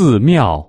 寺庙。